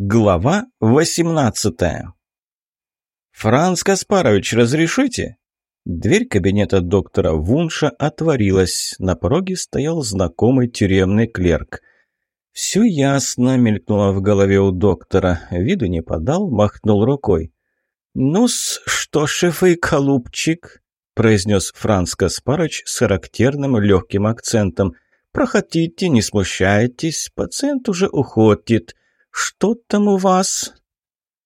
Глава 18 «Франц Каспарович, разрешите?» Дверь кабинета доктора Вунша отворилась. На пороге стоял знакомый тюремный клерк. «Все ясно», — мелькнуло в голове у доктора. Виду не подал, махнул рукой. «Ну-с, что, шеф и голубчик?» — произнес Франц Каспарович с характерным легким акцентом. «Проходите, не смущайтесь, пациент уже уходит». «Что там у вас?»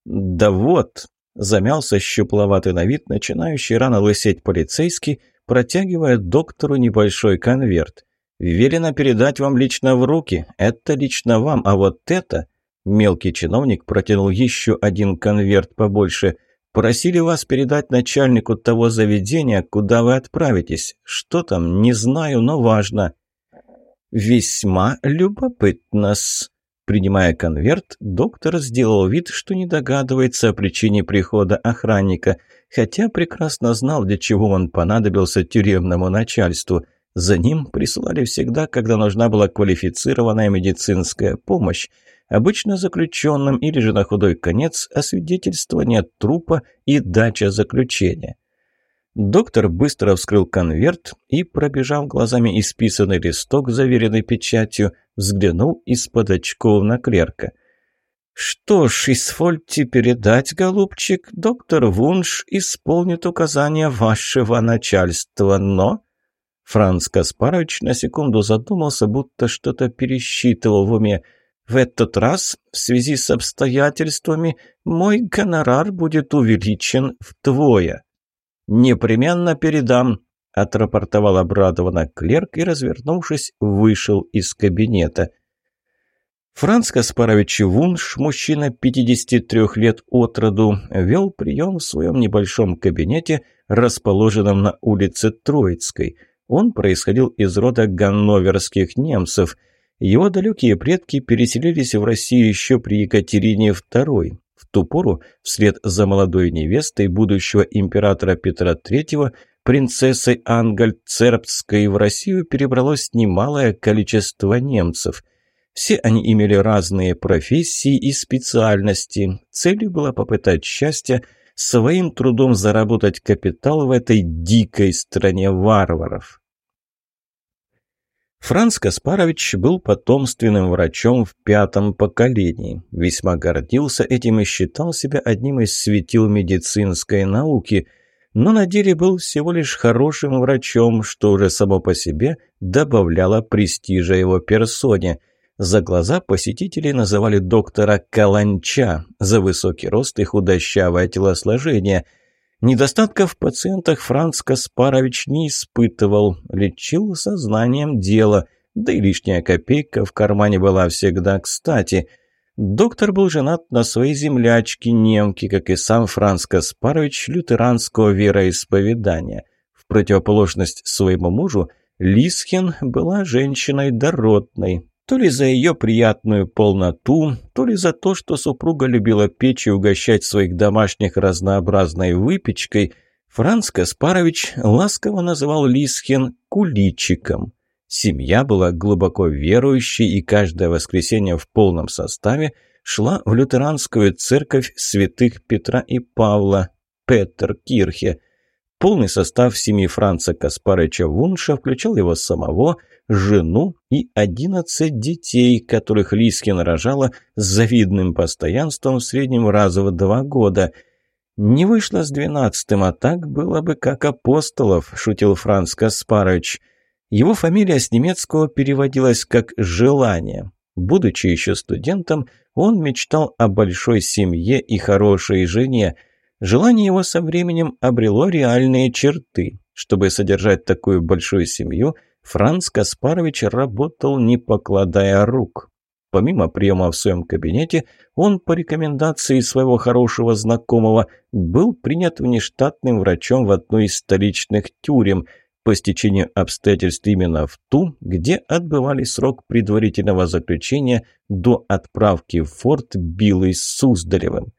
«Да вот», — замялся щупловатый на вид, начинающий рано лысеть полицейский, протягивая доктору небольшой конверт. «Велено передать вам лично в руки. Это лично вам, а вот это...» Мелкий чиновник протянул еще один конверт побольше. «Просили вас передать начальнику того заведения, куда вы отправитесь. Что там, не знаю, но важно». «Весьма любопытно-с», Принимая конверт, доктор сделал вид, что не догадывается о причине прихода охранника, хотя прекрасно знал, для чего он понадобился тюремному начальству. За ним присылали всегда, когда нужна была квалифицированная медицинская помощь, обычно заключенным или же на худой конец освидетельствование трупа и дача заключения. Доктор быстро вскрыл конверт и, пробежав глазами исписанный листок, заверенный печатью, взглянул из-под очков на клерка. «Что ж, извольте передать, голубчик, доктор Вунш исполнит указания вашего начальства, но...» Франц Каспарович на секунду задумался, будто что-то пересчитывал в уме. «В этот раз, в связи с обстоятельствами, мой гонорар будет увеличен вдвое». «Непременно передам», – отрапортовал обрадованно клерк и, развернувшись, вышел из кабинета. Франц Каспарович Вунш, мужчина 53 лет от роду, вел прием в своем небольшом кабинете, расположенном на улице Троицкой. Он происходил из рода ганноверских немцев. Его далекие предки переселились в Россию еще при Екатерине II. Ту пору, вслед за молодой невестой будущего императора Петра III, принцессой Ангальцербской в Россию перебралось немалое количество немцев. Все они имели разные профессии и специальности. Целью была попытать счастья, своим трудом заработать капитал в этой дикой стране варваров. Франц Каспарович был потомственным врачом в пятом поколении, весьма гордился этим и считал себя одним из светил медицинской науки, но на деле был всего лишь хорошим врачом, что уже само по себе добавляло престижа его персоне. За глаза посетители называли доктора Каланча за высокий рост и худощавое телосложение – Недостатков в пациентах Франц Каспарович не испытывал, лечил сознанием дела, да и лишняя копейка в кармане была всегда кстати. Доктор был женат на своей землячке, немке, как и сам Франц Каспарович, лютеранского вероисповедания. В противоположность своему мужу, Лисхин была женщиной дородной, то ли за ее приятную полноту, то ли за то, что супруга любила печь и угощать своих домашних разнообразной выпечкой, Франц Каспарович ласково называл Лисхин «куличиком». Семья была глубоко верующей и каждое воскресенье в полном составе шла в лютеранскую церковь святых Петра и Павла, Петер Кирхе. Полный состав семьи Франца Каспарыча Вунша включал его самого – жену и одиннадцать детей, которых Лискин рожала с завидным постоянством в среднем раза в два года. «Не вышло с двенадцатым, а так было бы как апостолов», – шутил Франц Каспарович. Его фамилия с немецкого переводилась как «желание». Будучи еще студентом, он мечтал о большой семье и хорошей жене. Желание его со временем обрело реальные черты. Чтобы содержать такую большую семью – Франц Каспарович работал не покладая рук. Помимо приема в своем кабинете, он по рекомендации своего хорошего знакомого был принят внештатным врачом в одну из столичных тюрем, по стечению обстоятельств именно в ту, где отбывали срок предварительного заключения до отправки в форт Билый с Суздалевым.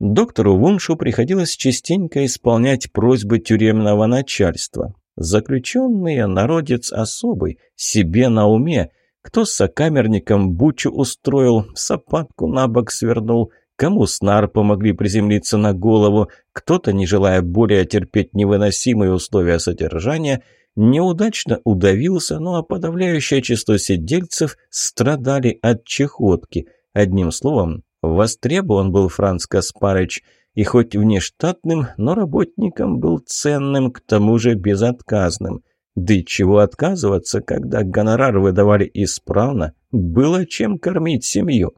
Доктору Вуншу приходилось частенько исполнять просьбы тюремного начальства. Заключенные – народец особый, себе на уме. Кто с сокамерником бучу устроил, сапатку на бок свернул, кому снар помогли приземлиться на голову, кто-то, не желая более терпеть невыносимые условия содержания, неудачно удавился, ну а подавляющее число сидельцев страдали от чехотки. Одним словом, востребован был Франц Каспарыч, и хоть внештатным, но работником был ценным, к тому же безотказным. Да и чего отказываться, когда гонорар выдавали исправно, было чем кормить семью.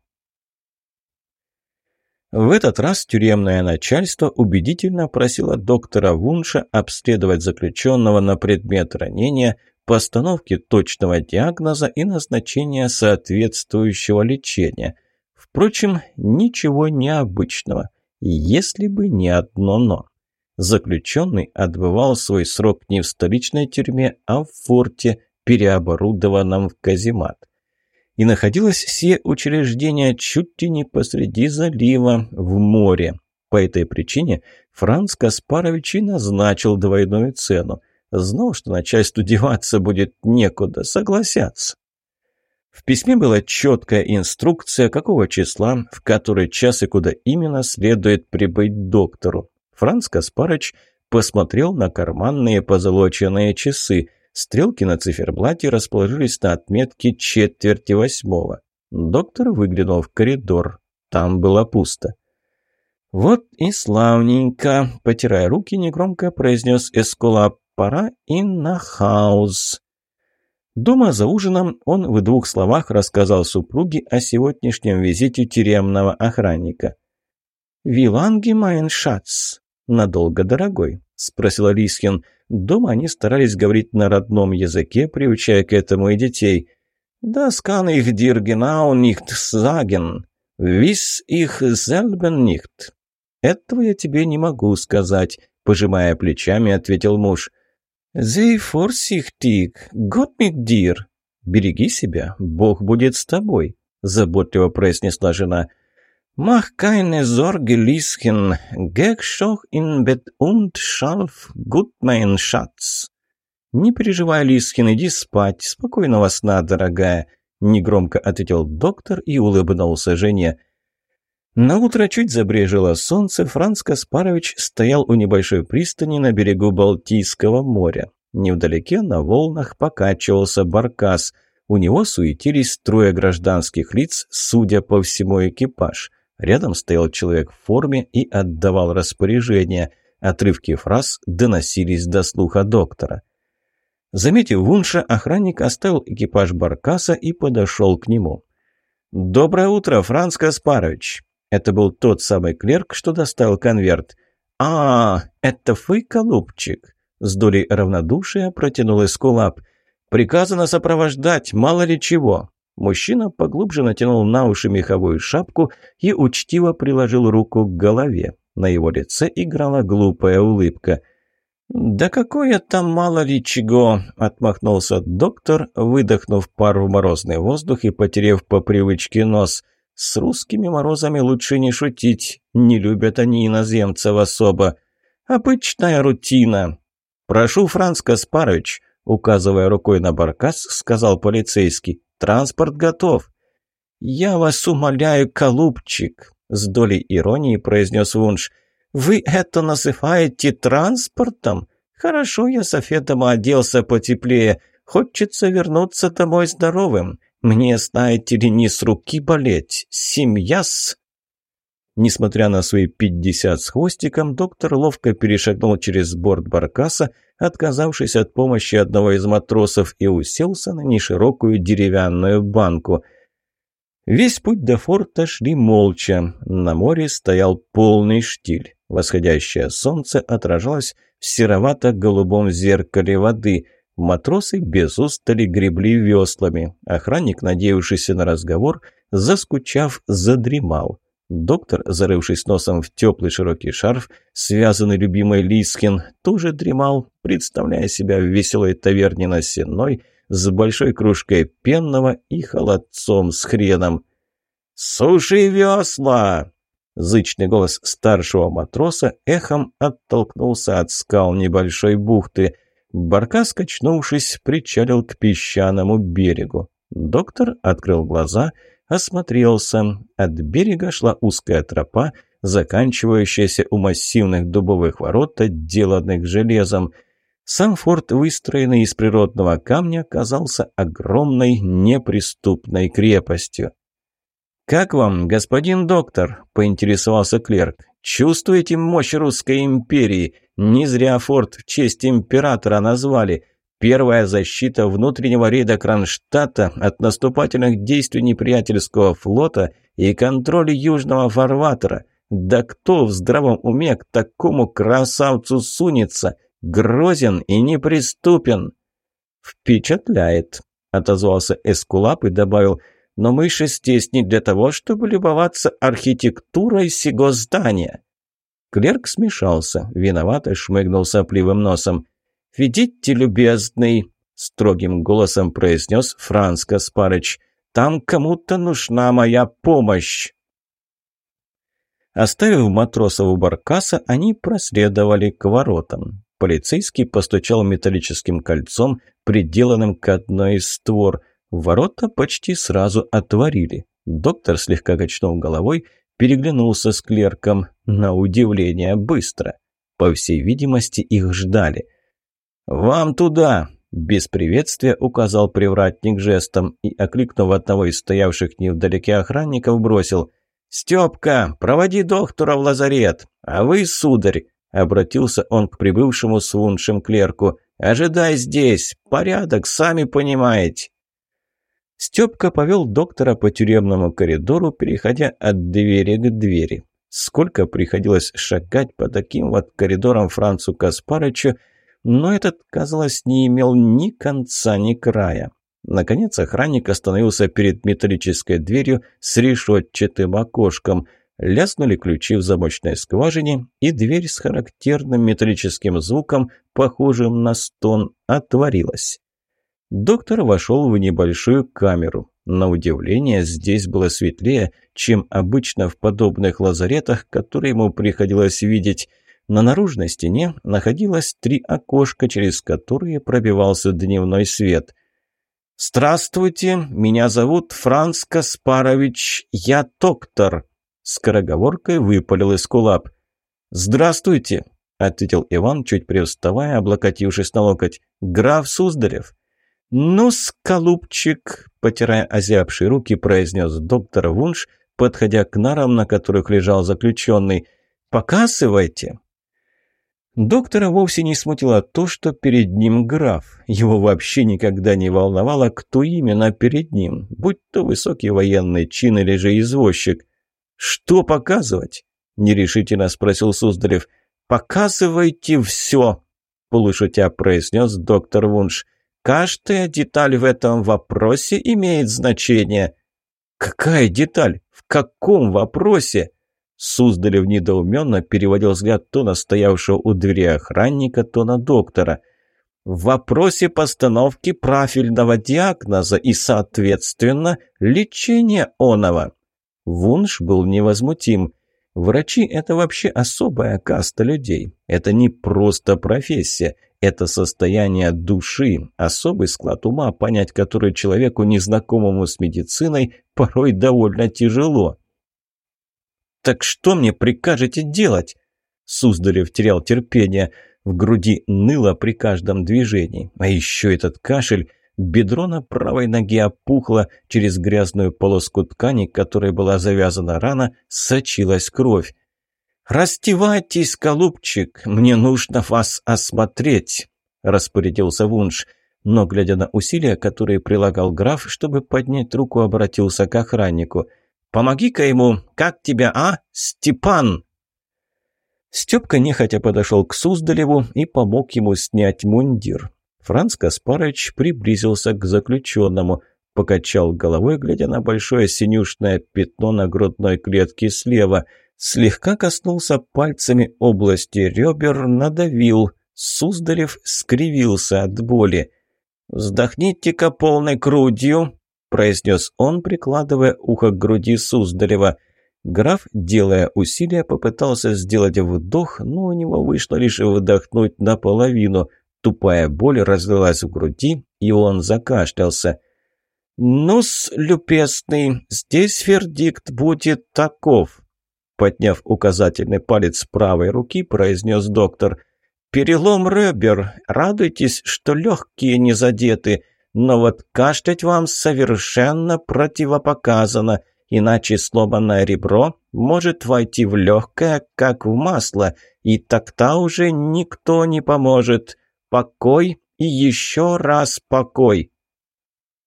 В этот раз тюремное начальство убедительно просило доктора Вунша обследовать заключенного на предмет ранения, постановки точного диагноза и назначения соответствующего лечения. Впрочем, ничего необычного, если бы не одно «но». Заключенный отбывал свой срок не в столичной тюрьме, а в форте, переоборудованном в каземат и находилось все учреждение чуть ли не посреди залива, в море. По этой причине Франц Каспарович и назначил двойную цену. Знал, что начальству деваться будет некуда, согласятся. В письме была четкая инструкция, какого числа, в который час и куда именно следует прибыть доктору. Франц Каспарович посмотрел на карманные позолоченные часы. Стрелки на циферблате расположились на отметке четверти восьмого. Доктор выглянул в коридор. Там было пусто. «Вот и славненько!» – потирая руки, негромко произнес Эскола. «Пора и nach Haus!» Дома за ужином он в двух словах рассказал супруге о сегодняшнем визите тюремного охранника. «Wie lange, mein Schatz!» «Надолго, дорогой?» – спросила Лисхен. Дома они старались говорить на родном языке, приучая к этому и детей. «Das kann ich dir genau sagen. Wiss ich selber nicht». «Этого я тебе не могу сказать», – пожимая плечами, ответил муж. «Sei vorsichtig, Gott mit dir». «Береги себя, Бог будет с тобой», – заботливо произнесла жена. «Mach keine Sorge, Lieschen. Geh schon in Bett und schlaf gut, mein Schatz». «Не переживай, Лискин, иди спать. Спокойного сна, дорогая», – негромко ответил доктор и улыбнулся жене. На утро чуть забрежило солнце, Франц Каспарович стоял у небольшой пристани на берегу Балтийского моря. Невдалеке на волнах покачивался баркас. У него суетились трое гражданских лиц, судя по всему экипаж. Рядом стоял человек в форме и отдавал распоряжения. Отрывки фраз доносились до слуха доктора. Заметив Вунша, охранник оставил экипаж Баркаса и подошел к нему. «Доброе утро, Франц Каспарович!» Это был тот самый клерк, что доставил конверт. «А, это вы, голубчик?» С долей равнодушия протянул Эскулап. «Приказано сопровождать, мало ли чего. Мужчина поглубже натянул на уши меховую шапку и учтиво приложил руку к голове. На его лице играла глупая улыбка. «Да какое там мало ли чего!» – отмахнулся доктор, выдохнув пару в морозный воздух и потерев по привычке нос. «С русскими морозами лучше не шутить, не любят они иноземцев особо. Обычная рутина!» «Прошу, Франц Каспарович!» – указывая рукой на баркас, сказал полицейский. Транспорт готов». «Я вас умоляю, голубчик», — с долей иронии произнес Вунш. «Вы это называете транспортом? Хорошо, я софетом оделся потеплее. Хочется вернуться домой здоровым. Мне, знаете ли, не с руки болеть. Семья-с...» Несмотря на свои пятьдесят с хвостиком, доктор ловко перешагнул через борт баркаса, отказавшись от помощи одного из матросов, и уселся на неширокую деревянную банку. Весь путь до форта шли молча. На море стоял полный штиль. Восходящее солнце отражалось в серовато-голубом зеркале воды. Матросы без устали гребли веслами. Охранник, надеявшийся на разговор, заскучав, задремал. Доктор, зарывшись носом в теплый широкий шарф, связанный любимой Лискин, тоже дремал, представляя себя в веселой таверне на Сенной с большой кружкой пенного и холодцом с хреном. «Суши весла!» Зычный голос старшего матроса эхом оттолкнулся от скал небольшой бухты. Барка, скачнувшись, причалил к песчаному берегу. Доктор открыл глаза, осмотрелся. От берега шла узкая тропа, заканчивающаяся у массивных дубовых ворот, отделанных железом. Сам форт, выстроенный из природного камня, казался огромной неприступной крепостью. «Как вам, господин доктор?» – поинтересовался клерк. «Чувствуете мощь русской империи? Не зря форт в честь императора назвали. Первая защита внутреннего рейда Кронштадта от наступательных действий неприятельского флота и контроль южного фарватера. Да кто в здравом уме к такому красавцу сунется? Грозен и неприступен!» «Впечатляет», – отозвался Эскулап и добавил – но мы здесь не для того, чтобы любоваться архитектурой сего здания». Клерк смешался, виновато шмыгнул сопливым носом. «Видите, любезный», — строгим голосом произнес Франц Каспарыч, «там кому-то нужна моя помощь». Оставив матросов у баркаса, они проследовали к воротам. Полицейский постучал металлическим кольцом, приделанным к одной из створ — Ворота почти сразу отворили. Доктор слегка качнул головой, переглянулся с клерком. На удивление быстро. По всей видимости, их ждали. «Вам туда!» – без приветствия указал привратник жестом и, окликнув одного из стоявших невдалеке охранников, бросил «Степка, проводи доктора в лазарет! А вы, сударь!» – обратился он к прибывшему с клерку. «Ожидай здесь! Порядок, сами понимаете!» Степка повел доктора по тюремному коридору, переходя от двери к двери. Сколько приходилось шагать по таким вот коридорам Францу Каспарычу, но этот, казалось, не имел ни конца, ни края. Наконец охранник остановился перед металлической дверью с решетчатым окошком. Ляснули ключи в замочной скважине, и дверь с характерным металлическим звуком, похожим на стон, отворилась. Доктор вошел в небольшую камеру. На удивление, здесь было светлее, чем обычно в подобных лазаретах, которые ему приходилось видеть. На наружной стене находилось три окошка, через которые пробивался дневной свет. «Здравствуйте, меня зовут Франц Каспарович, я доктор», — скороговоркой выпалил из кулап. «Здравствуйте», — ответил Иван, чуть привставая, облокотившись на локоть. «Граф Суздарев». «Ну, скалупчик!» – потирая озябшие руки, произнес доктор Вунш, подходя к нарам, на которых лежал заключенный. «Показывайте!» Доктора вовсе не смутило то, что перед ним граф. Его вообще никогда не волновало, кто именно перед ним, будь то высокий военный чин или же извозчик. «Что показывать?» – нерешительно спросил Суздарев. «Показывайте все!» – полушутя произнес доктор Вунш. Каждая деталь в этом вопросе имеет значение. Какая деталь? В каком вопросе? Суздалев недоуменно переводил взгляд то на стоявшего у двери охранника, то на доктора. В вопросе постановки профильного диагноза и, соответственно, лечения оного. Вунш был невозмутим. Врачи – это вообще особая каста людей. Это не просто профессия. Это состояние души, особый склад ума, понять который человеку, незнакомому с медициной, порой довольно тяжело. «Так что мне прикажете делать?» Суздалев терял терпение. В груди ныло при каждом движении. А еще этот кашель. Бедро на правой ноге опухло. Через грязную полоску ткани, которой была завязана рана, сочилась кровь. «Растевайтесь, голубчик, мне нужно вас осмотреть», – распорядился Вунш. Но, глядя на усилия, которые прилагал граф, чтобы поднять руку, обратился к охраннику. «Помоги-ка ему! Как тебя, а, Степан?» Степка нехотя подошел к Суздалеву и помог ему снять мундир. Франц Каспарович приблизился к заключенному, покачал головой, глядя на большое синюшное пятно на грудной клетке слева – Слегка коснулся пальцами области ребер, надавил. Суздалев скривился от боли. «Вздохните-ка полной грудью», – произнес он, прикладывая ухо к груди Суздарева. Граф, делая усилия, попытался сделать вдох, но у него вышло лишь вдохнуть наполовину. Тупая боль разлилась в груди, и он закашлялся. «Ну-с, любезный, здесь вердикт будет таков», подняв указательный палец правой руки, произнес доктор. «Перелом ребер. Радуйтесь, что легкие не задеты, но вот кашлять вам совершенно противопоказано, иначе сломанное ребро может войти в легкое, как в масло, и тогда уже никто не поможет. Покой и еще раз покой».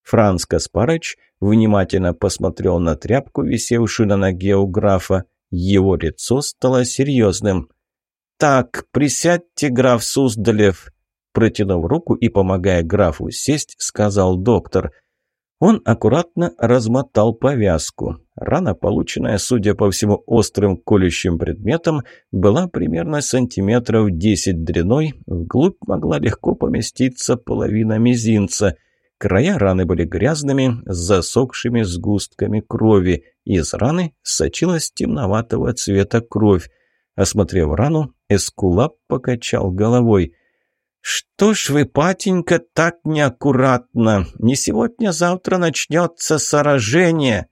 Франц Каспарыч внимательно посмотрел на тряпку, висевшую на ноге у графа. Его лицо стало серьезным. «Так, присядьте, граф Суздалев», протянув руку и помогая графу сесть, сказал доктор. Он аккуратно размотал повязку. Рана, полученная, судя по всему, острым колющим предметом, была примерно сантиметров десять длиной, вглубь могла легко поместиться половина мизинца – Края раны были грязными, с засохшими сгустками крови. Из раны сочилась темноватого цвета кровь. Осмотрев рану, Эскулап покачал головой. «Что ж вы, патенька, так неаккуратно? Не сегодня-завтра начнется сражение!»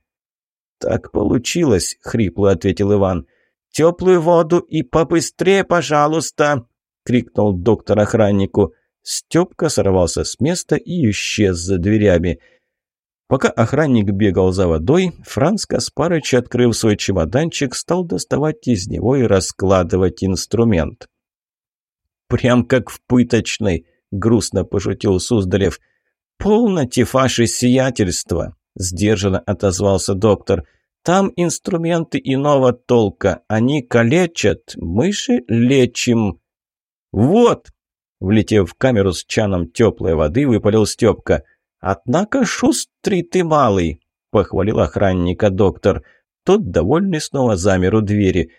«Так получилось», — хрипло ответил Иван. «Теплую воду и побыстрее, пожалуйста!» — крикнул доктор охраннику. Степка сорвался с места и исчез за дверями. Пока охранник бегал за водой, Франц Каспарыч, открыв свой чемоданчик, стал доставать из него и раскладывать инструмент. «Прям как в пыточной», — грустно пошутил Суздалев. «Полноте ваше сиятельство», — сдержанно отозвался доктор. «Там инструменты иного толка. Они калечат, мы же лечим». «Вот!» Влетев в камеру с чаном теплой воды, выпалил Степка. «Однако шустрый ты малый!» – похвалил охранника доктор. Тот, довольный, снова замер у двери.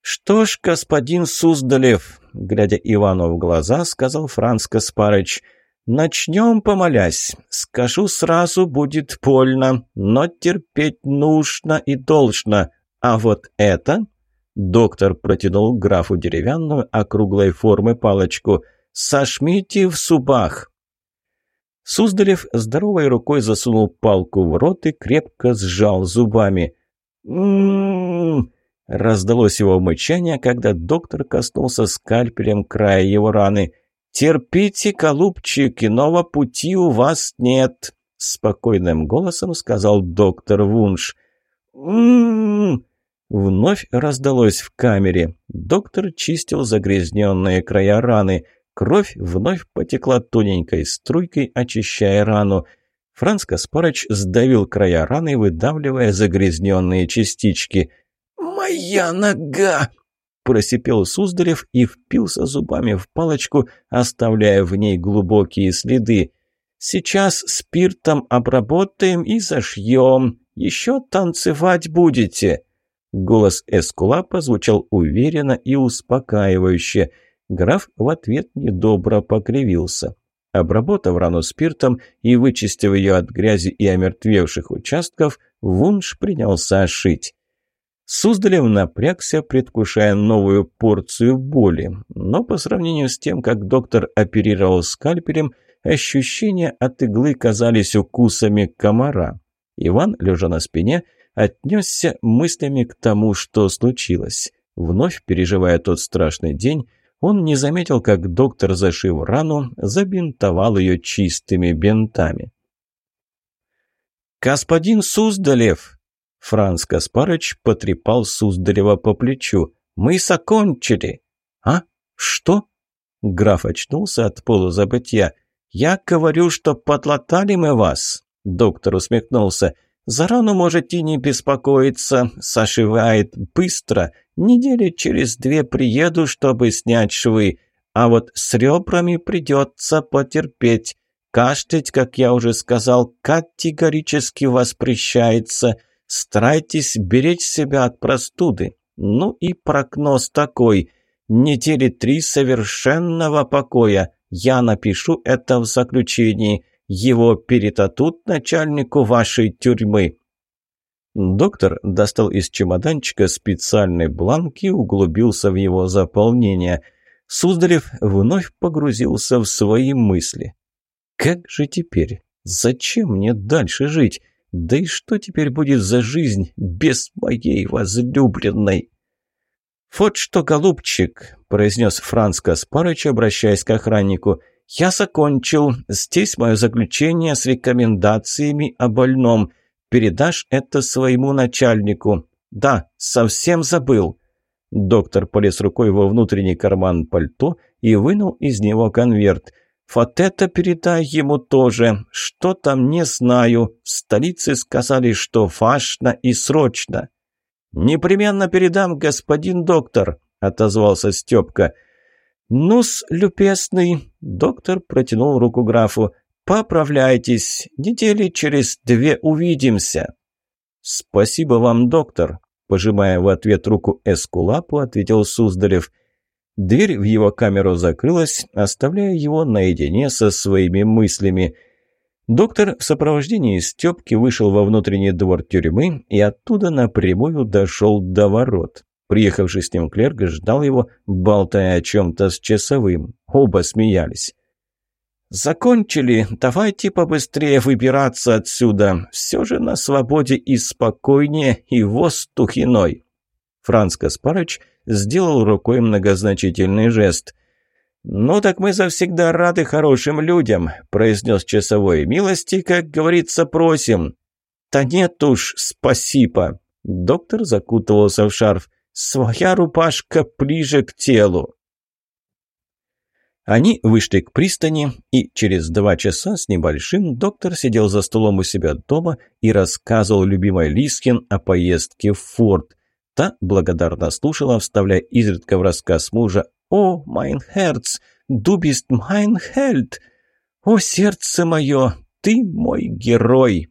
«Что ж, господин Суздалев», – глядя Ивану в глаза, сказал Франц Каспарыч, – «начнем помолясь. Скажу сразу, будет больно, но терпеть нужно и должно. А вот это...» Доктор протянул графу деревянную округлой формы палочку – Сожмите в зубах!» Суздалев здоровой рукой засунул палку в рот и крепко сжал зубами. «М-м-м!» Раздалось его мычание, когда доктор коснулся скальпелем края его раны. «Терпите, голубчик, иного пути у вас нет!» Спокойным голосом сказал доктор Вунш. «М-м-м!» Вновь раздалось в камере. Доктор чистил загрязненные края раны – Кровь вновь потекла тоненькой струйкой, очищая рану. Франц Каспарыч сдавил края раны, выдавливая загрязненные частички. «Моя нога!» – просипел Суздалев и впился зубами в палочку, оставляя в ней глубокие следы. «Сейчас спиртом обработаем и зашьем. Еще танцевать будете!» Голос Эскула позвучал уверенно и успокаивающе – Граф в ответ недобро покривился. Обработав рану спиртом и вычистив ее от грязи и омертвевших участков, Вунш принялся шить. Суздалев напрягся, предвкушая новую порцию боли, но по сравнению с тем, как доктор оперировал скальпелем, ощущения от иглы казались укусами комара. Иван, лежа на спине, отнесся мыслями к тому, что случилось. Вновь переживая тот страшный день, он не заметил, как доктор, зашив рану, забинтовал ее чистыми бинтами. «Господин Суздалев!» Франц Каспарыч потрепал Суздалева по плечу. «Мы закончили!» «А? Что?» Граф очнулся от полузабытия. «Я говорю, что подлатали мы вас!» Доктор усмехнулся. «За рану можете не беспокоиться, сошивает быстро. Недели через две приеду, чтобы снять швы. А вот с ребрами придется потерпеть. Кашлять, как я уже сказал, категорически воспрещается. Старайтесь беречь себя от простуды. Ну и прогноз такой. Недели три совершенного покоя. Я напишу это в заключении. Его передадут начальнику вашей тюрьмы. Доктор достал из чемоданчика специальный бланк и углубился в его заполнение. Суздалев вновь погрузился в свои мысли. Как же теперь? Зачем мне дальше жить? Да и что теперь будет за жизнь без моей возлюбленной? «Вот что, голубчик», – произнес Франц Каспарыч, обращаясь к охраннику, – «я закончил. Здесь мое заключение с рекомендациями о больном. Передашь это своему начальнику». «Да, совсем забыл». Доктор полез рукой во внутренний карман пальто и вынул из него конверт. «Вот это передай ему тоже. Что там, не знаю. В столице сказали, что важно и срочно». «Непременно передам, господин доктор», — отозвался Степка. «Ну-с, любезный», — доктор протянул руку графу. «Поправляйтесь. Недели через две увидимся». «Спасибо вам, доктор», — пожимая в ответ руку Эскулапу, ответил Суздалев. Дверь в его камеру закрылась, оставляя его наедине со своими мыслями. Доктор в сопровождении Степки вышел во внутренний двор тюрьмы и оттуда напрямую дошел до ворот. Приехавший с ним клерк ждал его, болтая о чем-то с часовым. Оба смеялись. «Закончили. Давайте побыстрее выбираться отсюда. Все же на свободе и спокойнее, и воздух иной». Франц Каспарыч сделал рукой многозначительный жест. «Ну так мы завсегда рады хорошим людям», – произнес часовой. «Милости, как говорится, просим». «Да нет уж, спасибо». Доктор закутывался в шарф. «Своя рубашка ближе к телу». Они вышли к пристани, и через два часа с небольшим доктор сидел за столом у себя дома и рассказывал любимой Лискин о поездке в форт. Та благодарно слушала, вставляя изредка в рассказ мужа «О, майн Херц, du bist mein! О, сердце мое, ты мой герой!»